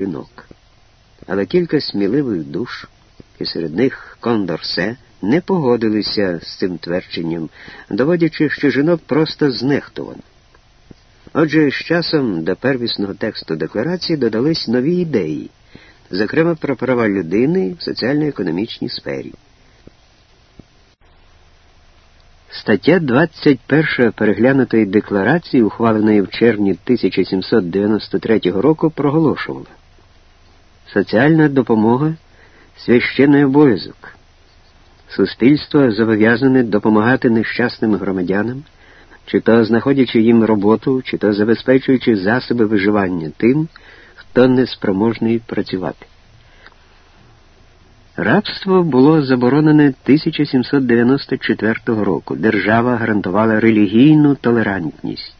жінок. Але кілька сміливих душ, і серед них Кондорсе, не погодилися з цим твердженням, доводячи, що жінок просто знехтувано. Отже, з часом до первісного тексту декларації додались нові ідеї, зокрема про права людини в соціально-економічній сфері. Стаття 21 переглянутої декларації, ухваленої в червні 1793 року, проголошувала соціальна допомога священний обов'язок. Суспільство зобов'язане допомагати нещасним громадянам, чи то знаходячи їм роботу, чи то забезпечуючи засоби виживання тим, хто не спроможний працювати. Рабство було заборонене 1794 року. Держава гарантувала релігійну толерантність.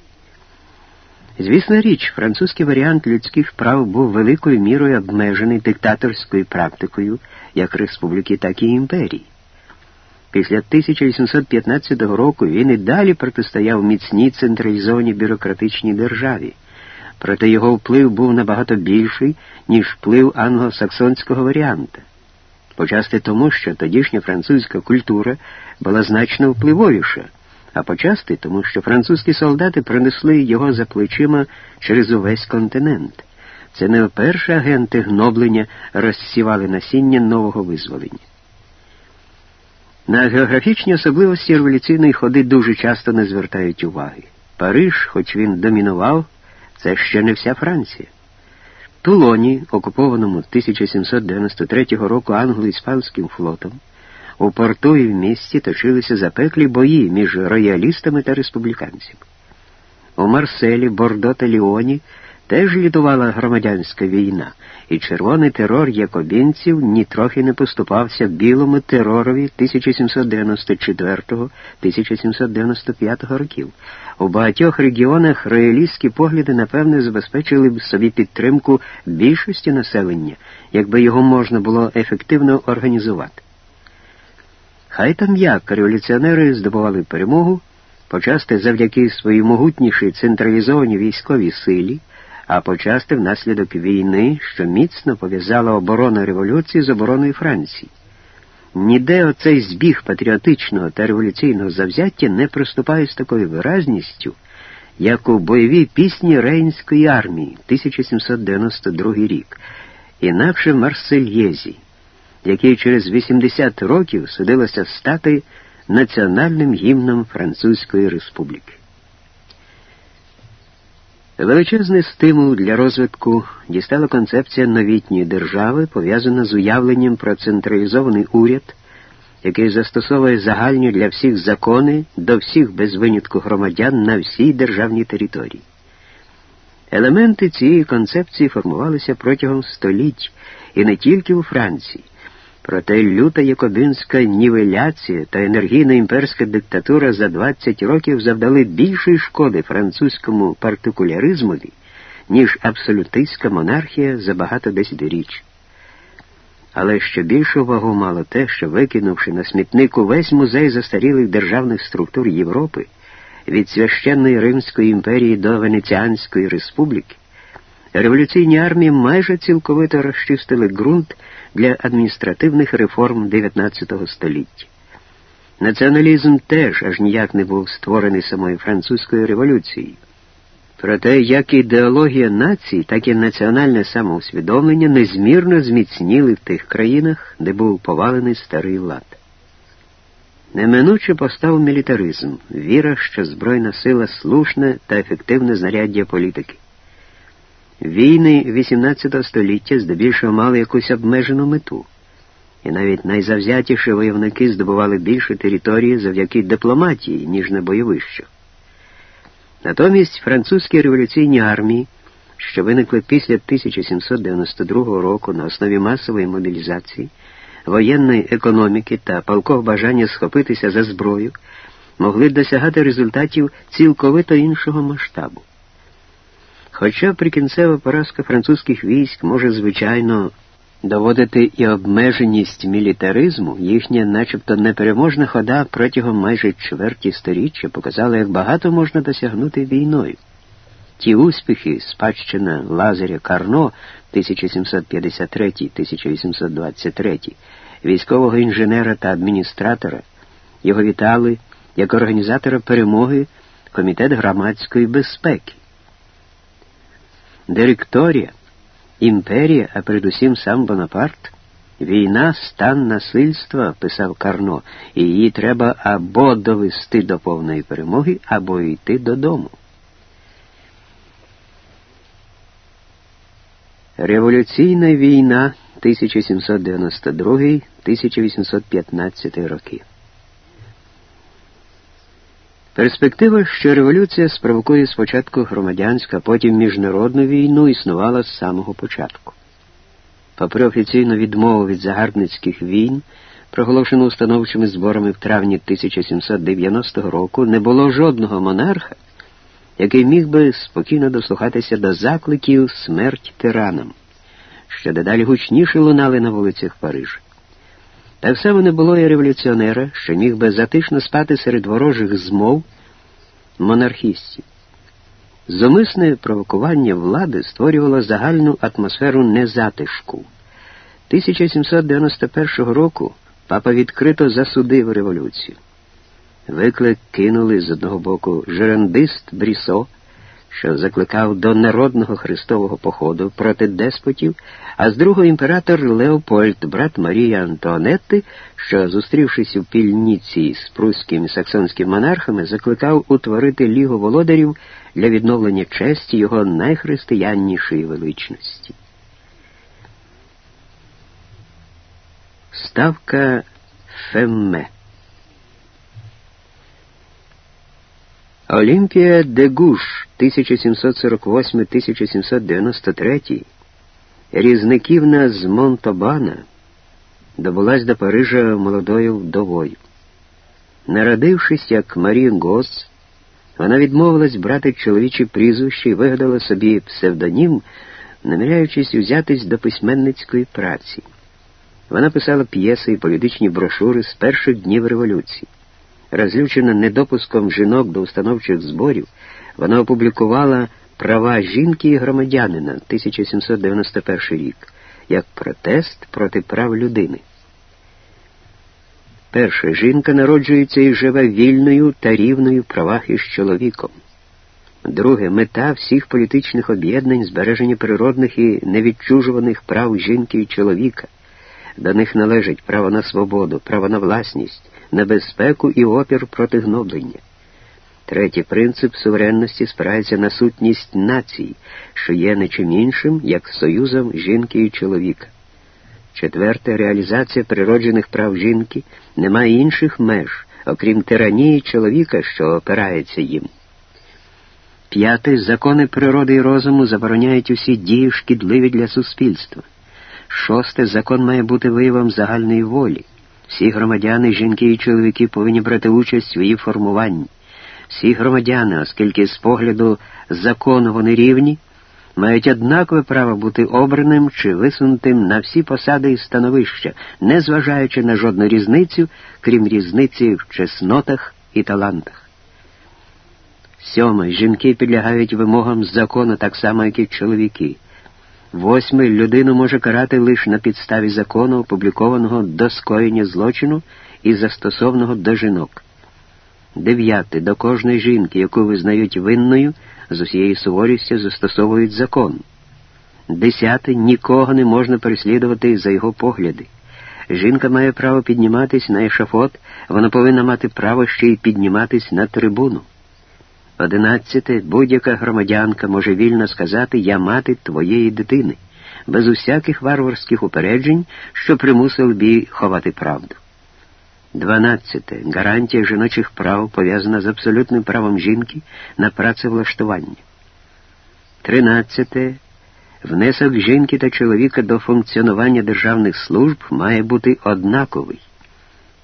Звісна річ, французький варіант людських прав був великою мірою обмежений диктаторською практикою як республіки, так і імперії. Після 1815 року він і далі протистояв міцній централізованій бюрократичній державі, проте його вплив був набагато більший, ніж вплив англосаксонського варіанта почасти тому, що тодішня французька культура була значно впливовіша, а почасти тому, що французькі солдати принесли його за плечима через увесь континент. Це не вперше агенти гноблення розсівали насіння нового визволення. На географічні особливості революційної ходи дуже часто не звертають уваги. Париж, хоч він домінував, це ще не вся Франція. Тулоні, окупованому 1793 року англо-іспанським флотом, у порту і в місті точилися запеклі бої між роялістами та республіканцями. У Марселі, Бордо та Ліоні теж літувала громадянська війна, і червоний терор якобінців нітрохи не поступався білому теророві 1794-1795 років. У багатьох регіонах роялістські погляди, напевне, забезпечили б собі підтримку більшості населення, якби його можна було ефективно організувати. Хай там як революціонери здобували перемогу, почасти завдяки своїй могутнішій централізованій військовій силі а почасти внаслідок війни, що міцно пов'язала оборону революції з обороною Франції. Ніде оцей збіг патріотичного та революційного завзяття не приступає з такою виразністю, як у бойовій пісні Рейнської армії 1792 рік, інакше в Марсельєзі, який через 80 років судилося стати національним гімном Французької республіки. Величезний стимул для розвитку дістала концепція новітньої держави, пов'язана з уявленням про централізований уряд, який застосовує загальні для всіх закони до всіх без винятку громадян на всій державній території. Елементи цієї концепції формувалися протягом століть і не тільки у Франції. Проте люта якобинська нівеляція та енергійна імперська диктатура за 20 років завдали більшої шкоди французькому партикуляризмові, ніж абсолютистська монархія за багато десятиріч. Але ще більшу вагу мало те, що викинувши на смітник увесь музей застарілих державних структур Європи від священної Римської імперії до Венеціанської республіки, революційні армії майже цілковито розчистили ґрунт для адміністративних реформ XIX століття. Націоналізм теж аж ніяк не був створений самою французькою революцією. Проте як ідеологія нації, так і національне самоусвідомлення незмірно зміцніли в тих країнах, де був повалений старий лад. Неминуче постав мілітаризм, віра, що Збройна сила слушне та ефективне знаряддя політики. Війни XVIII століття здебільшого мали якусь обмежену мету, і навіть найзавзятіші войовники здобували більше території завдяки дипломатії, ніж на бойовищах. Натомість французькі революційні армії, що виникли після 1792 року на основі масової мобілізації, воєнної економіки та палкого бажання схопитися за зброю, могли досягати результатів цілковито іншого масштабу. Хоча прикінцева поразка французьких військ може, звичайно, доводити і обмеженість мілітаризму, їхня, начебто, непереможна хода протягом майже чверті сторіччя показала, як багато можна досягнути війною. Ті успіхи, спадщина Лазаря Карно 1753-1823, військового інженера та адміністратора, його вітали як організатора перемоги Комітет громадської безпеки. Директорія, імперія, а передусім сам Бонапарт, війна стан насильства, писав Карно, і її треба або довести до повної перемоги, або йти додому. Революційна війна 1792-1815 роки. Перспектива, що революція спровокує спочатку громадянську, а потім міжнародну війну, існувала з самого початку. Попри офіційну відмову від загарбницьких війн, проголошену установчими зборами в травні 1790 року, не було жодного монарха, який міг би спокійно дослухатися до закликів смерть тиранам, що дедалі гучніше лунали на вулицях Парижа. Так само не було і революціонера, що міг би затишно спати серед ворожих змов монархістів. Зумисне провокування влади створювало загальну атмосферу незатишку. 1791 року папа відкрито засудив революцію. Виклик кинули з одного боку жерандист Брісо, що закликав до народного христового походу проти деспотів, а з другого імператор Леопольд, брат Марії Антуанетти, що, зустрівшись у пільніці з пруським і саксонським монархами, закликав утворити лігу володарів для відновлення честі його найхристияннішої величності. Ставка Фемме Олімпія де Гуш 1748-1793 різниківна з Монтобана добулась до Парижа молодою вдовою. Народившись як Марі Гос, вона відмовилась брати чоловічі прізвище і вигадала собі псевдонім, наміряючись узятись до письменницької праці. Вона писала п'єси і політичні брошури з перших днів революції. Розлючена недопуском жінок до установчих зборів, вона опублікувала Права жінки і громадянина 1791 рік як протест проти прав людини. Перше, жінка народжується і живе вільною та рівною правах із чоловіком. Друге, мета всіх політичних об'єднань збереження природних і невідчужуваних прав жінки і чоловіка. До них належить право на свободу, право на власність, на безпеку і опір проти гноблення. Третій принцип суверенності спирається на сутність нації, що є не чим іншим, як союзом жінки і чоловіка. Четверте, реалізація природжених прав жінки не має інших меж, окрім тиранії чоловіка, що опирається їм. П'яте, закони природи і розуму забороняють усі дії шкідливі для суспільства. Шосте, закон має бути виявом загальної волі. Всі громадяни, жінки і чоловіки повинні брати участь в її формуванні. Всі громадяни, оскільки з погляду закону вони рівні, мають однакове право бути обраним чи висунутим на всі посади і становища, незважаючи на жодну різницю, крім різниці в чеснотах і талантах. Сьоме, жінки підлягають вимогам закону так само, як і чоловіки. Восьме, людину може карати лише на підставі закону, опублікованого до скоєння злочину і застосованого до жінок. Дев'яте. До кожної жінки, яку визнають винною, з усією суворістю застосовують закон. Десяте. Нікого не можна переслідувати за його погляди. Жінка має право підніматись на ешафот, вона повинна мати право ще й підніматись на трибуну. Одинадцяте. Будь-яка громадянка може вільно сказати Я мати твоєї дитини, без усяких варварських упереджень, що примусили б ховати правду. 12. Гарантія жіночих прав пов'язана з абсолютним правом жінки на працевлаштування. 13. Внесок жінки та чоловіка до функціонування державних служб має бути однаковий.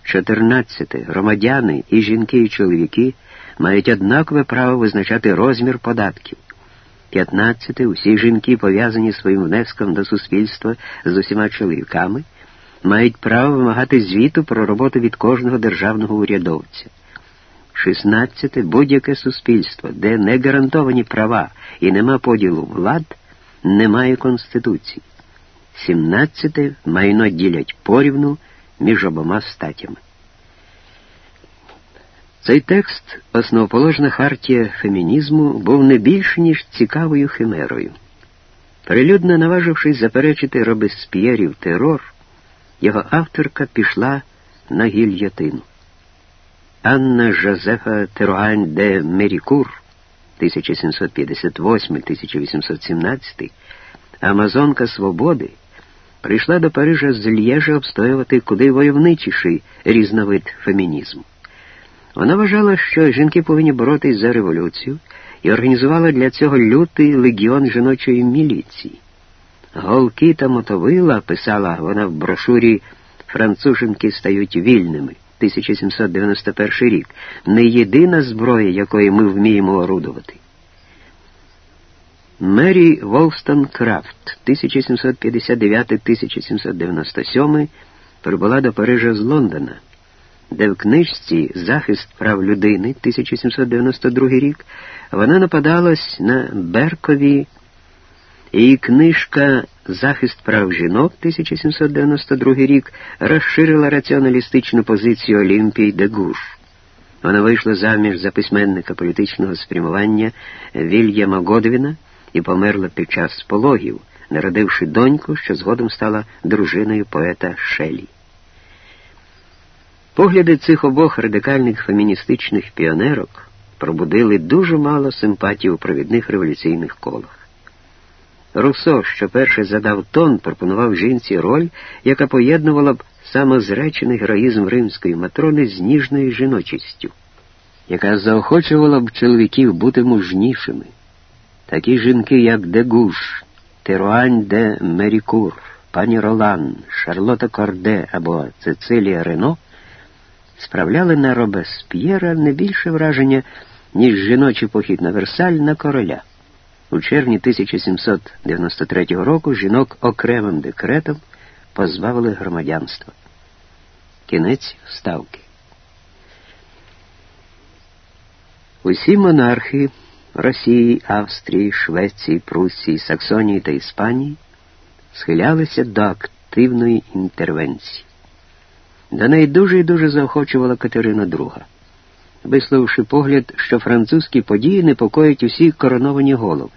14. Громадяни і жінки і чоловіки мають однакове право визначати розмір податків. 15. Усі жінки пов'язані своїм внеском до суспільства з усіма чоловіками мають право вимагати звіту про роботу від кожного державного урядовця. 16. Будь-яке суспільство, де не гарантовані права і нема поділу влад, немає конституції. 17. Майно ділять порівну між обома статями. Цей текст, основоположна хартія фемінізму, був не більш ніж цікавою химерою. Прилюдно наважившись заперечити Робесп'єрів терор, його авторка пішла на гільйотину. Анна Жозефа Теруань де Мерікур 1758-1817, Амазонка Свободи, прийшла до Парижа з Лєжа обстоювати куди войовничіший різновид фемінізму. Вона вважала, що жінки повинні боротись за революцію і організувала для цього лютий легіон жіночої міліції. Голки та мотовила, писала вона в брошурі Француженки стають вільними. 1791 рік, не єдина зброя, якої ми вміємо орудувати. Мері Волстон Крафт 1759-1797 прибула до Парижа з Лондона, де в книжці Захист прав людини 1792 рік вона нападалась на Беркові Її книжка Захист прав жінок 1792 рік розширила раціоналістичну позицію Олімпії де Гуш. Вона вийшла заміж за письменника політичного спрямування Вільяма Годвіна і померла під час пологів, народивши доньку, що згодом стала дружиною поета Шелі. Погляди цих обох радикальних феміністичних піонерок пробудили дуже мало симпатій у провідних революційних колах. Руссо, що перший задав тон, пропонував жінці роль, яка поєднувала б самозречений героїзм римської матрони з ніжною жіночістю, яка заохочувала б чоловіків бути мужнішими. Такі жінки, як Дегуш, Теруань де Мерікур, пані Ролан, Шарлота Корде або Цецилія Рено, справляли на Робесп'єра не більше враження, ніж жіночий похід на Версаль на короля. У червні 1793 року жінок окремим декретом позбавили громадянства. Кінець вставки. Усі монархи Росії, Австрії, Швеції, Пруссії, Саксонії та Іспанії схилялися до активної інтервенції. До неї дуже і дуже заохочувала Катерина II висловивши погляд, що французькі події непокоїть усі короновані голови.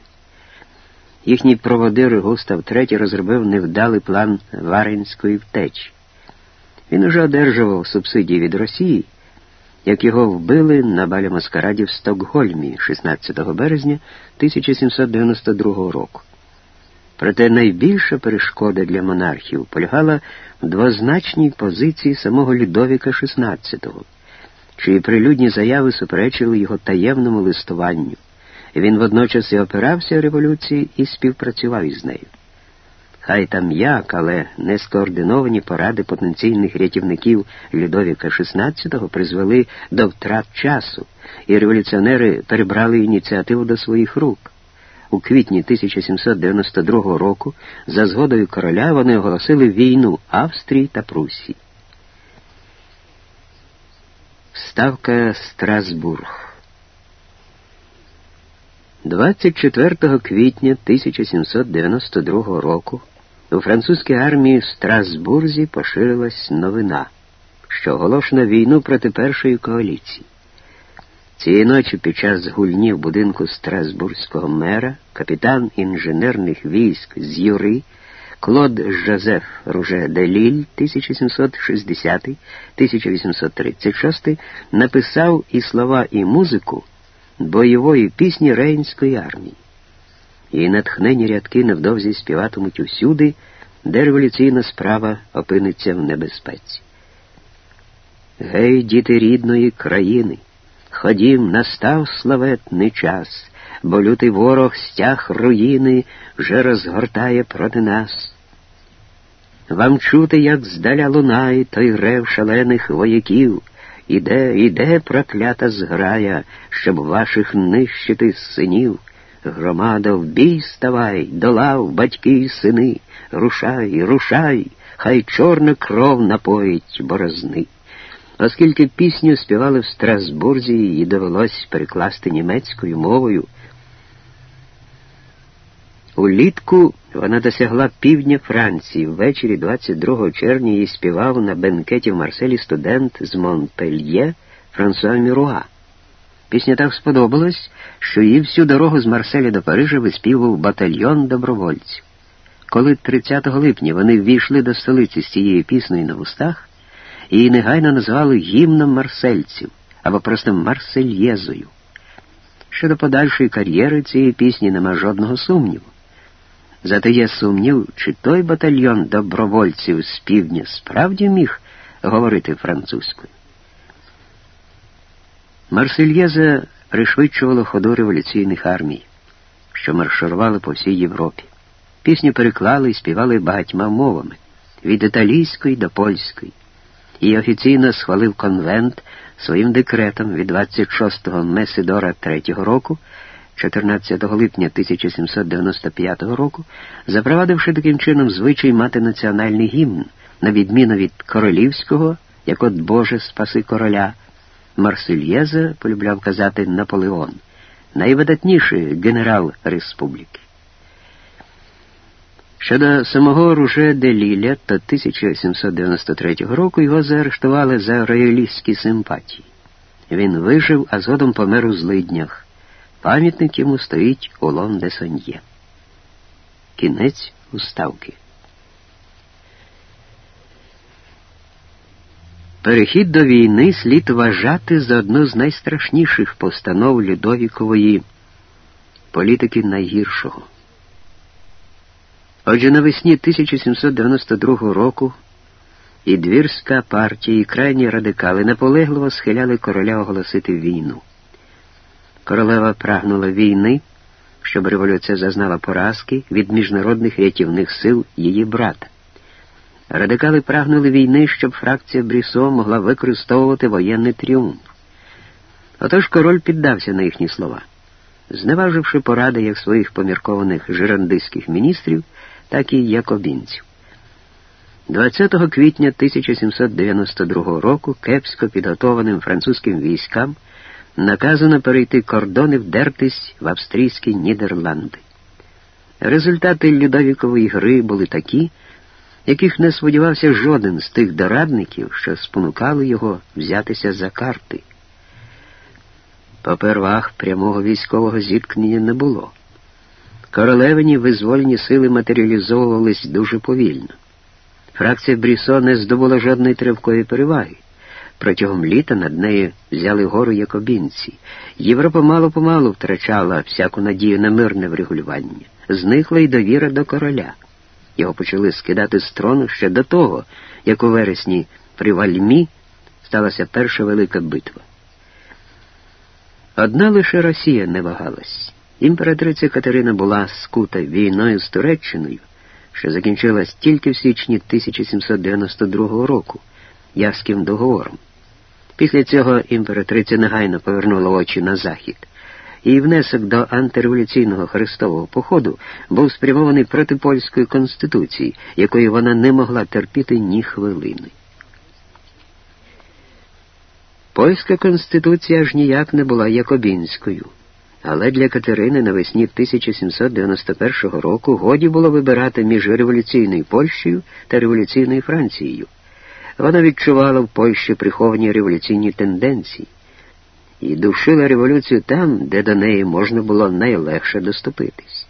Їхній проводир Густав III розробив невдалий план Варенської втечі. Він уже одержував субсидії від Росії, як його вбили на балі маскараді в Стокгольмі 16 березня 1792 року. Проте найбільша перешкода для монархів полягала в двозначній позиції самого Людовіка XVI чиї прилюдні заяви суперечили його таємному листуванню. Він водночас і опирався революції і співпрацював із нею. Хай там як, але нескоординовані поради потенційних рятівників Людовіка XVI призвели до втрат часу, і революціонери перебрали ініціативу до своїх рук. У квітні 1792 року за згодою короля вони оголосили війну Австрії та Пруссії. Ставка Страсбург. 24 квітня 1792 року у французькій армії в Страсбурзі поширилась новина, що оголошено війну проти першої коаліції. Цієї ночі під час гульні в будинку Страсбурзького мера капітан інженерних військ з Юри Клод Жозеф Руже де Ліль 1760-1836 написав і слова, і музику бойової пісні Рейнської армії. Її натхнені рядки невдовзі співатимуть усюди, де революційна справа опиниться в небезпеці. Гей, діти рідної країни, ходім, настав славетний час бо лютий ворог стяг руїни вже розгортає проти нас. Вам чути, як здаля лунає той рев шалених вояків, іде, іде проклята зграя, щоб ваших нищити синів. Громада, в бій ставай, до лав, батьки й сини, рушай, рушай, хай чорна кров напоїть борозни. Оскільки пісню співали в Страсбурзі, її довелось перекласти німецькою мовою. Улітку вона досягла півдня Франції. Ввечері 22 червня її співав на бенкеті в Марселі студент з Монпельє Франсуа Міруа. Пісня так сподобалась, що її всю дорогу з Марселя до Парижа виспівав батальйон добровольців. Коли 30 липня вони ввійшли до столиці з цією піснею на вустах, її негайно назвали гімном марсельців або просто Марсельєзою. Щодо подальшої кар'єри цієї пісні нема жодного сумніву. Зате є сумнів, чи той батальйон добровольців з півдня справді міг говорити французькою. Марсельєза пришвидшувала ходу революційних армій, що марширували по всій Європі. Пісню переклали і співали багатьма мовами від італійської до польської. Її офіційно схвалив конвент своїм декретом від 26-го Месидора III року, 14 липня 1795 року, запровадивши таким чином звичай мати національний гімн, на відміну від королівського, як от Боже спаси короля. Марсельєза полюбляв казати Наполеон, найвидатніший генерал республіки. Щодо самого Руже де Ліля, то 1793 року його заарештували за роялістські симпатії. Він вижив, а згодом помер у злиднях. Пам'ятник йому стоїть у Лон де. Кінець уставки. Перехід до війни слід вважати за одну з найстрашніших постанов Людовікової політики найгіршого. Отже, навесні 1792 року і двірська партія, і крайні радикали наполегливо схиляли короля оголосити війну. Королева прагнула війни, щоб революція зазнала поразки від міжнародних рятівних сил її брата. Радикали прагнули війни, щоб фракція Брісо могла використовувати воєнний тріумф. Отож король піддався на їхні слова. Зневаживши поради як своїх поміркованих жирандистських міністрів, так і якобінців. 20 квітня 1792 року кепсько підготованим французьким військам наказано перейти кордони вдертись в австрійські Нідерланди. Результати Людовікової гри були такі, яких не сподівався жоден з тих дорадників, що спонукали його взятися за карти. Попервах прямого військового зіткнення не було. Королевині визвольні сили матеріалізовувались дуже повільно. Фракція Брісо не здобула жодної тривкої переваги. Протягом літа над нею взяли гору якобінці. Європа мало помалу втрачала всяку надію на мирне врегулювання. Зникла й довіра до короля. Його почали скидати з трону ще до того, як у вересні при Вальмі сталася перша велика битва. Одна лише Росія не вагалась. Імператриця Катерина була скута війною з Туреччиною, що закінчилась тільки в січні 1792 року Яським договором. Після цього імператриця негайно повернула очі на захід. Її внесок до антиреволюційного хрестового походу був спрямований проти польської конституції, якої вона не могла терпіти ні хвилини. Польська конституція аж ніяк не була якобінською. Але для Катерини навесні 1791 року годі було вибирати між революційною Польщею та революційною Францією. Вона відчувала в Польщі приховані революційні тенденції і душила революцію там, де до неї можна було найлегше доступитись.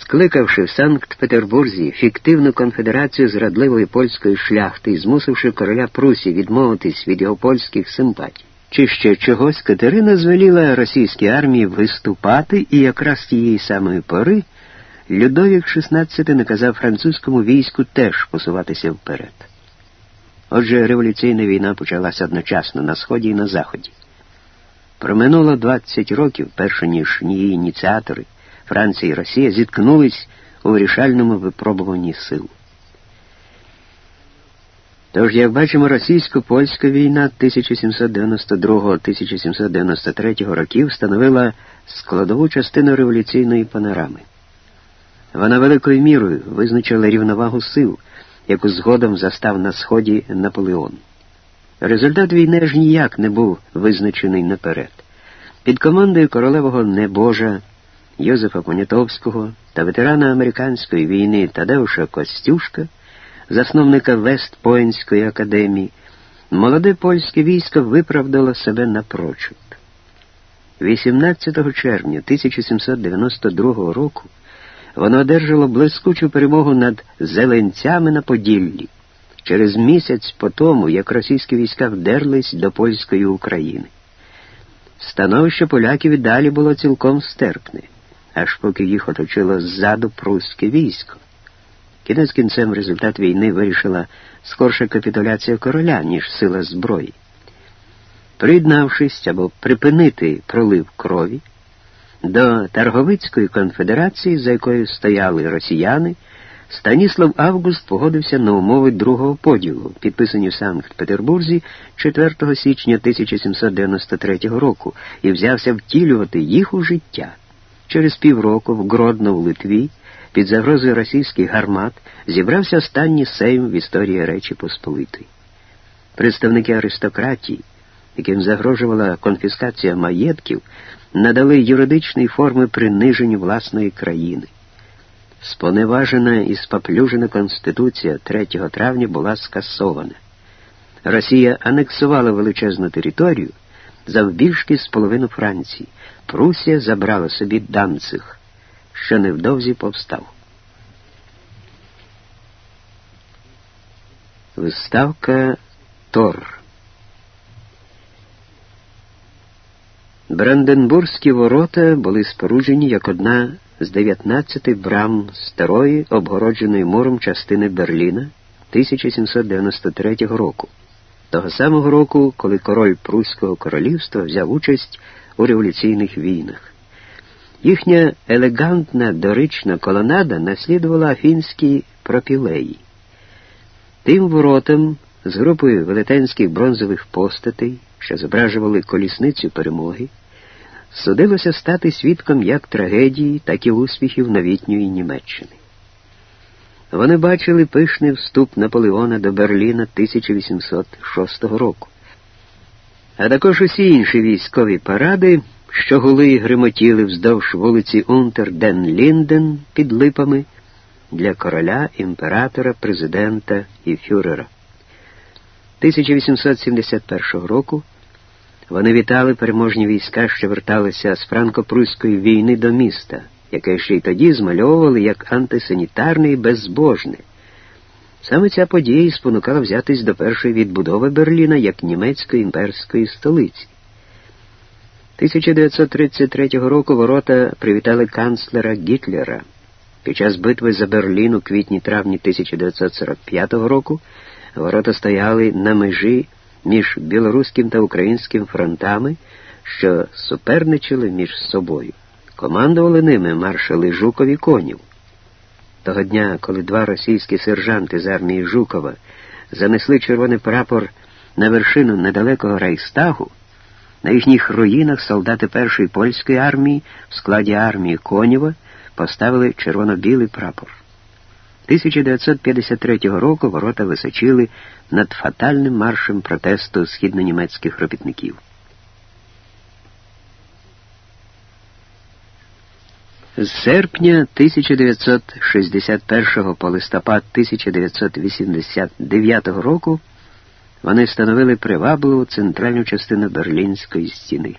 Скликавши в Санкт-Петербурзі фіктивну конфедерацію зрадливої польської шляхти і змусивши короля Прусі відмовитись від його польських симпатій, чи ще чогось Катерина звеліла російській армії виступати, і якраз тієї самої пори Людовік XVI наказав французькому війську теж посуватися вперед. Отже, революційна війна почалася одночасно на Сході і на Заході. Проминуло 20 років, перше ніж її ініціатори, Франція і Росія зіткнулись у вирішальному випробуванні сил. Тож, як бачимо, російсько-польська війна 1792-1793 років становила складову частину революційної панорами. Вона великою мірою визначила рівновагу сил, яку згодом застав на сході Наполеон. Результат війни аж ніяк не був визначений наперед. Під командою королевого небожа Йозефа Понятовського та ветерана американської війни Тадеуша Костюшка, засновника Вестпойнської академії, молоде польське військо виправдало себе напрочуд. 18 червня 1792 року воно одержало блискучу перемогу над зеленцями на Поділлі через місяць по тому, як російські війська вдерлись до польської України. Становище поляків і далі було цілком стерпне, аж поки їх оточило ззаду прусське військо. Кінець кінцем результат війни вирішила скорша капітуляція короля, ніж сила зброї. Приєднавшись або припинити пролив крові, до Тарговицької конфедерації, за якою стояли росіяни, Станіслав Август погодився на умови другого поділу, підписані в Санкт-Петербурзі 4 січня 1793 року, і взявся втілювати їх у життя. Через півроку в Гродно в Литві під загрозою російських гармат зібрався останній сейм в історії Речі Посполитої. Представники аристократії, яким загрожувала конфіскація маєтків, надали юридичні форми приниженню власної країни. Споневажена і споплюжена Конституція 3 травня була скасована. Росія анексувала величезну територію завбільшки з половину Франції. Прусія забрала собі Данцих, що невдовзі повстав. Виставка Тор. Бранденбурзькі ворота були споруджені як одна з 19 брам старої, обгородженої муром частини Берліна 1793 року, того самого року, коли король Пруського королівства взяв участь у революційних війнах. Їхня елегантна дорична колонада наслідувала афінські пропілеї. Тим воротам з групою велетенських бронзових постатей, що зображували колісницю перемоги, судилося стати свідком як трагедії, так і успіхів новітньої Німеччини. Вони бачили пишний вступ Наполеона до Берліна 1806 року, а також усі інші військові паради, що гули і гримотіли вздовж вулиці Унтер Ден Лінден під липами для короля, імператора, президента і фюрера. 1871 року вони вітали переможні війська, що верталися з франко-пруської війни до міста, яке ще й тоді змальовували як антисанітарне і безбожне. Саме ця подія спонукала взятись до першої відбудови Берліна як німецької імперської столиці. 1933 року ворота привітали канцлера Гітлера. Під час битви за Берлін у квітні-травні 1945 року ворота стояли на межі між білоруським та українським фронтами, що суперничали між собою. Командували ними маршали Жукові конів. Того дня, коли два російські сержанти з армії Жукова занесли червоний прапор на вершину недалекого Райстагу, на їхніх руїнах солдати першої польської армії в складі армії Конєва поставили червоно-білий прапор. 1953 року ворота височили над фатальним маршем протесту східнонімецьких робітників. З серпня 1961 по листопад 1989 року вони становили привабливу центральну частину Берлінської стіни.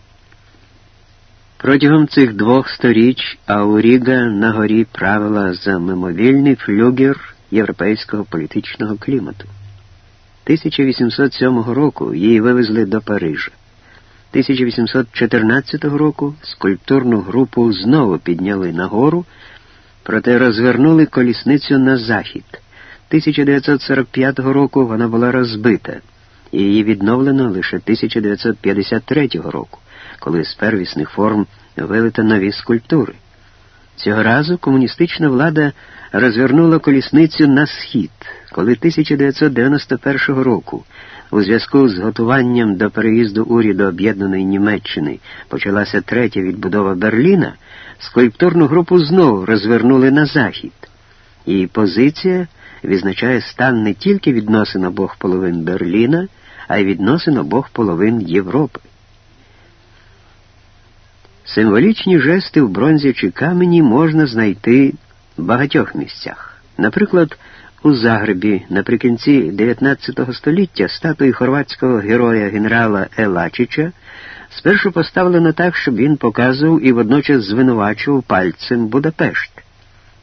Протягом цих двох сторіч Ауріга нагорі правила за мимовільний флюгер європейського політичного клімату. 1807 року її вивезли до Парижа. 1814 року скульптурну групу знову підняли нагору, проте розвернули колісницю на захід. 1945 року вона була розбита, і її відновлено лише 1953 року коли з первісних форм вилито нові скульптури. Цього разу комуністична влада розвернула колісницю на схід, коли 1991 року у зв'язку з готуванням до переїзду уряду Об'єднаної Німеччини почалася третя відбудова Берліна, скульптурну групу знову розвернули на захід. Її позиція відзначає стан не тільки відносин обох половин Берліна, а й відносин обох половин Європи. Символічні жести в бронзі чи камені можна знайти в багатьох місцях. Наприклад, у Загребі наприкінці 19 століття статуї хорватського героя генерала Елачича спершу поставлено так, щоб він показував і водночас звинувачував пальцем Будапешт.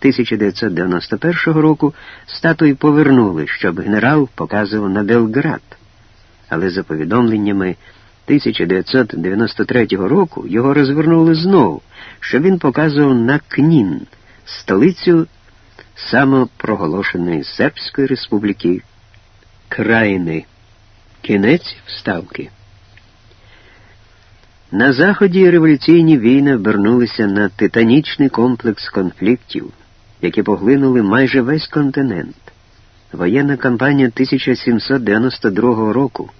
1991 року статуї повернули, щоб генерал показував на Белград. Але за повідомленнями 1993 року його розвернули знову, щоб він показував на Кнін, столицю самопроголошеної Сербської республіки Країни. Кінець вставки. На Заході революційні війни обернулися на титанічний комплекс конфліктів, які поглинули майже весь континент. Воєнна кампанія 1792 року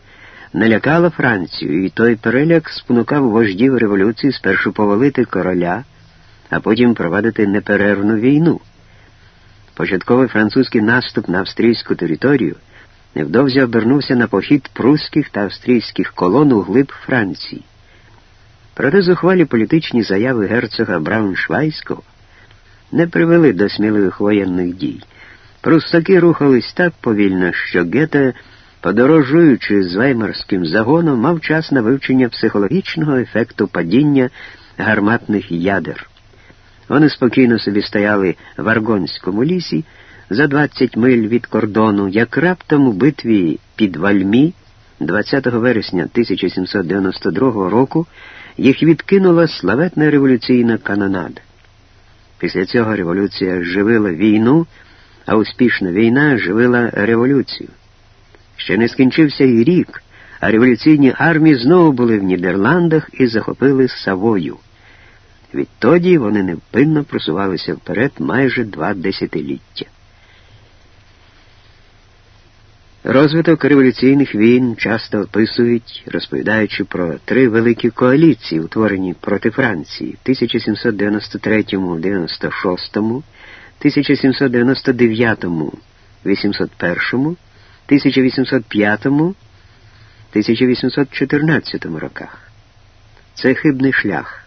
налякала Францію, і той переляк спонукав вождів революції спершу повалити короля, а потім провадити неперервну війну. Початковий французький наступ на австрійську територію невдовзі обернувся на похід прусських та австрійських колон у глиб Франції. Проте зухвалі політичні заяви герцога Брауншвайського не привели до сміливих воєнних дій. Прустаки рухались так повільно, що Гете, подорожуючи з веймарським загоном, мав час на вивчення психологічного ефекту падіння гарматних ядер. Вони спокійно собі стояли в Аргонському лісі за 20 миль від кордону, як раптом у битві під Вальмі 20 вересня 1792 року їх відкинула славетна революційна канонада. Після цього революція живила війну, а успішна війна живила революцію. Ще не скінчився і рік, а революційні армії знову були в Нідерландах і захопили Савою. Відтоді вони невпинно просувалися вперед майже два десятиліття. Розвиток революційних війн часто описують, розповідаючи про три великі коаліції, утворені проти Франції в 1793-96, 1799-801, 1805-1814 роках. Це хибний шлях,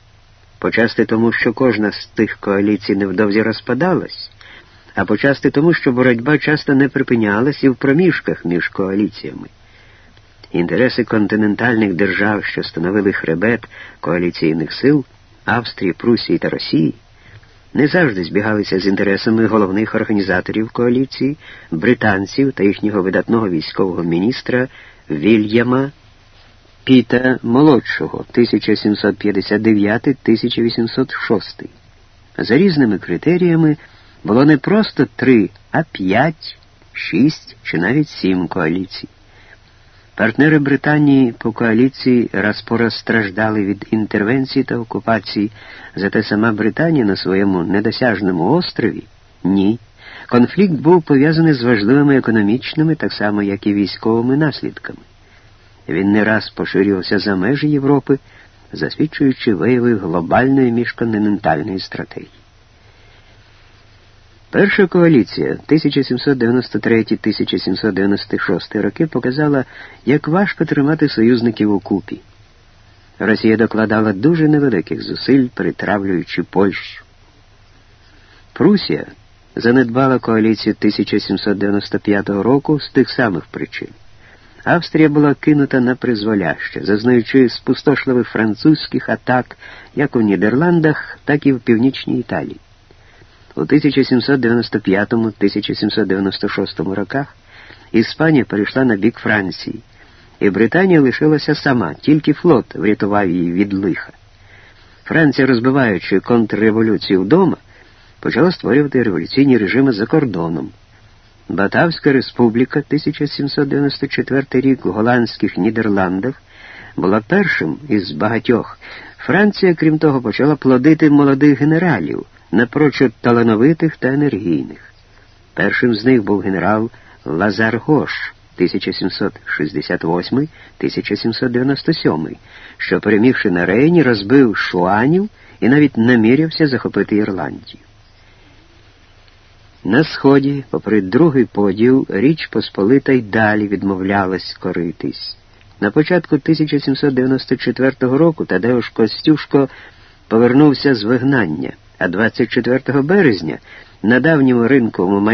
почасти тому, що кожна з тих коаліцій невдовзі розпадалась а почасти тому, що боротьба часто не припинялась і в проміжках між коаліціями. Інтереси континентальних держав, що становили хребет коаліційних сил Австрії, Прусії та Росії, не завжди збігалися з інтересами головних організаторів коаліції, британців та їхнього видатного військового міністра Вільяма Піта Молодшого 1759-1806. За різними критеріями було не просто три, а п'ять, шість чи навіть сім коаліцій. Партнери Британії по коаліції раз по раз страждали від інтервенції та окупації, зате сама Британія на своєму недосяжному острові ні. Конфлікт був пов'язаний з важливими економічними, так само як і військовими наслідками. Він не раз поширювався за межі Європи, засвідчуючи вияви глобальної міжконтинентальної стратегії. Перша коаліція 1793-1796 роки показала, як важко тримати союзників у купі. Росія докладала дуже невеликих зусиль, перетравлюючи Польщу. Прусія занедбала коаліцію 1795 року з тих самих причин. Австрія була кинута на призволяще, зазнаючи спустошливих французьких атак як у Нідерландах, так і в Північній Італії. У 1795-1796 роках Іспанія перейшла на бік Франції, і Британія лишилася сама, тільки флот врятував її від лиха. Франція, розбиваючи контрреволюцію вдома, почала створювати революційні режими за кордоном. Батавська республіка 1794 рік у Голландських Нідерландах була першим із багатьох. Франція, крім того, почала плодити молодих генералів напрочуд талановитих та енергійних. Першим з них був генерал Лазар Гош 1768-1797, що, перемігши на Рейні, розбив шуанів і навіть намірявся захопити Ірландію. На сході, попри другий поділ, Річ Посполита й далі відмовлялась коритись. На початку 1794 року Тадеуш Костюшко повернувся з вигнання, а 24 березня на давньому ринковому майдані